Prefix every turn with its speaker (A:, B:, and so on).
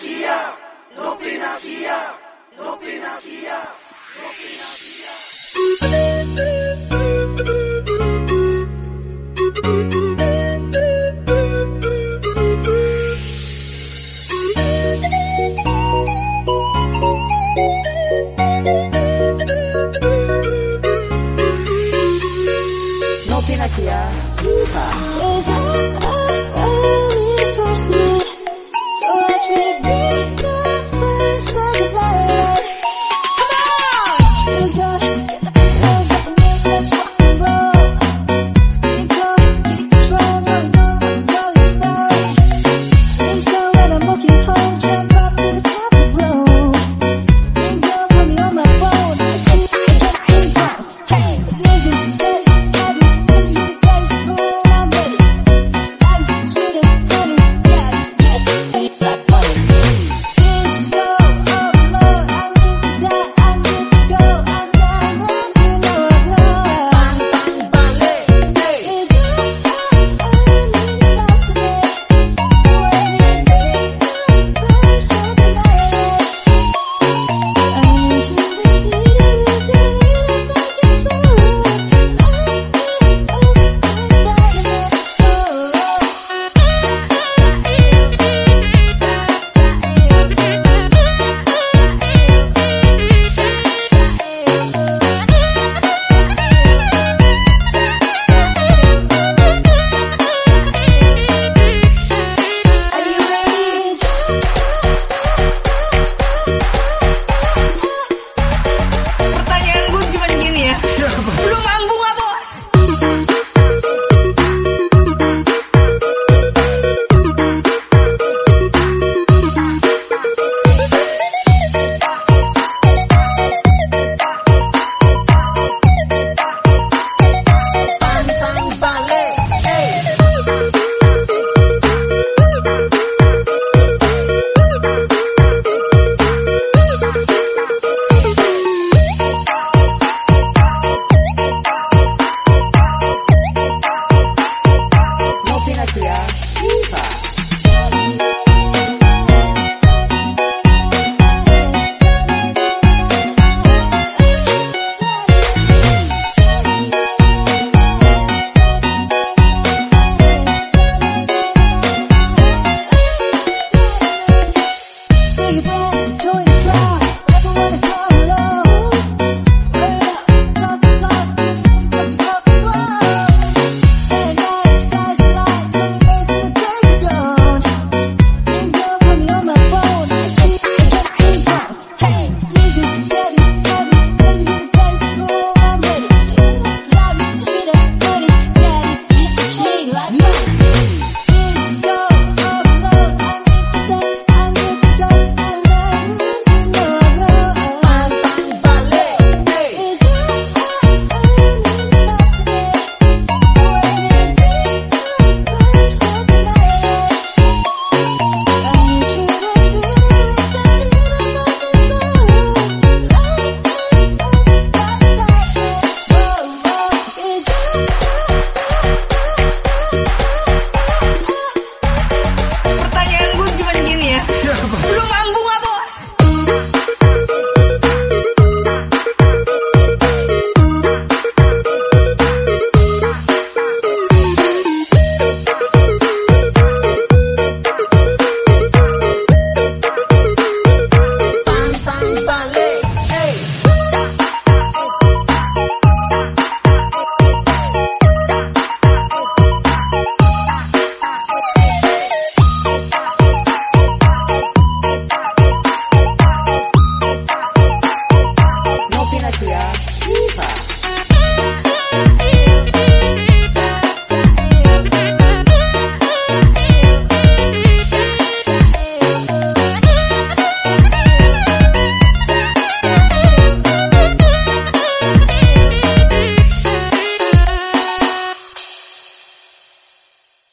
A: financia, no financia, no financia, financia. Thank you.